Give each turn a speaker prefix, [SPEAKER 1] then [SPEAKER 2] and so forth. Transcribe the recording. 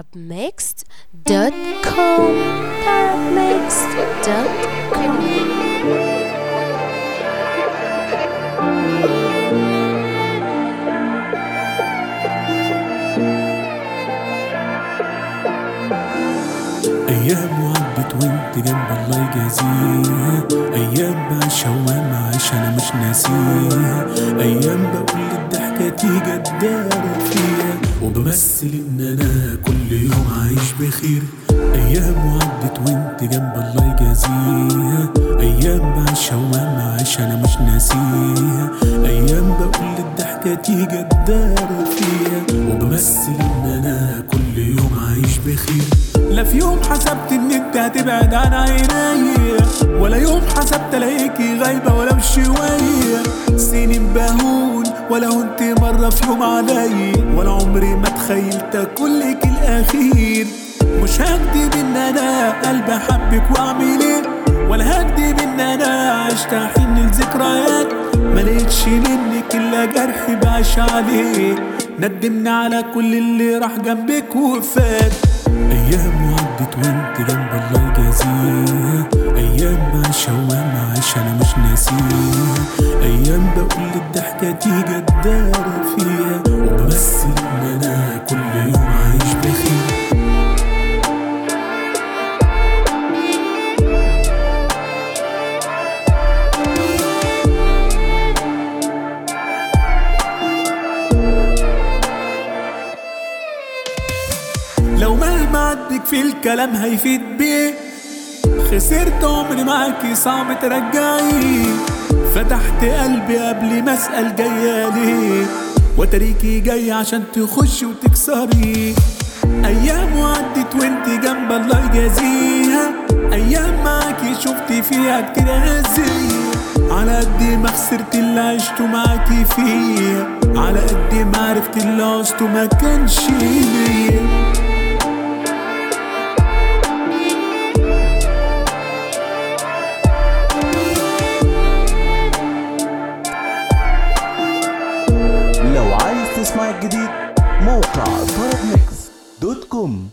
[SPEAKER 1] tarabmixed.com tarabmixed.com
[SPEAKER 2] أيام وعدت وانت جنب الله يجازيها. أيام وما عايش أنا مش ناسيها. أيام بقول الضحكة تيجي الدارة فيها. وبمثل إن أنا كل يوم عايش بخير. أيام وعدت وانت جنب الله يجازيها. أيام بعيشها وما عايش أنا مش ناسيها. أيام بقول الضحكة تيجي الدارة فيها. وبمثل إن أنا كل يوم عايش بخير. لا في يوم حسبت ان انت هتبعد عن عيني ولا يوم حسبت الاقيكي غايبة ولو شوية. سنين بهون ولا هنت مرة في يوم علي ولا عمري ما تخيلت اكون لك الاخير مش هكدب إن أنا قلبي حبك واعمل إيه ولا هكدب إن أنا عشت حن الذكريات ملقتش منك الا جرح بعيش عليه. ندمني على كل اللي راح جنبك وفات أيام وعدت وأنت جنب الله يجازيها أيام بعيشها وما عايش أنا مش ناسيها. أيام بقول الضحكة تيجي الدار فيها. عدك في الكلام هيفيد بيه. خسرت عمري معاكي صعب ترجعي فتحت قلبي قبل ما أسأل جاية ليه. وتريكي جاي عشان تخشي وتكسري. أيام وعدت وانت جنب الله يجازيها أيام معاكي شفتي فيها كتير هزية على قد ما خسرت اللي عشته معاكي فيها على قد ما عرفت اللي عشته ما كانش ليا
[SPEAKER 3] لو عايز تسمع الجديد موقع طرب ميكس دوت كوم.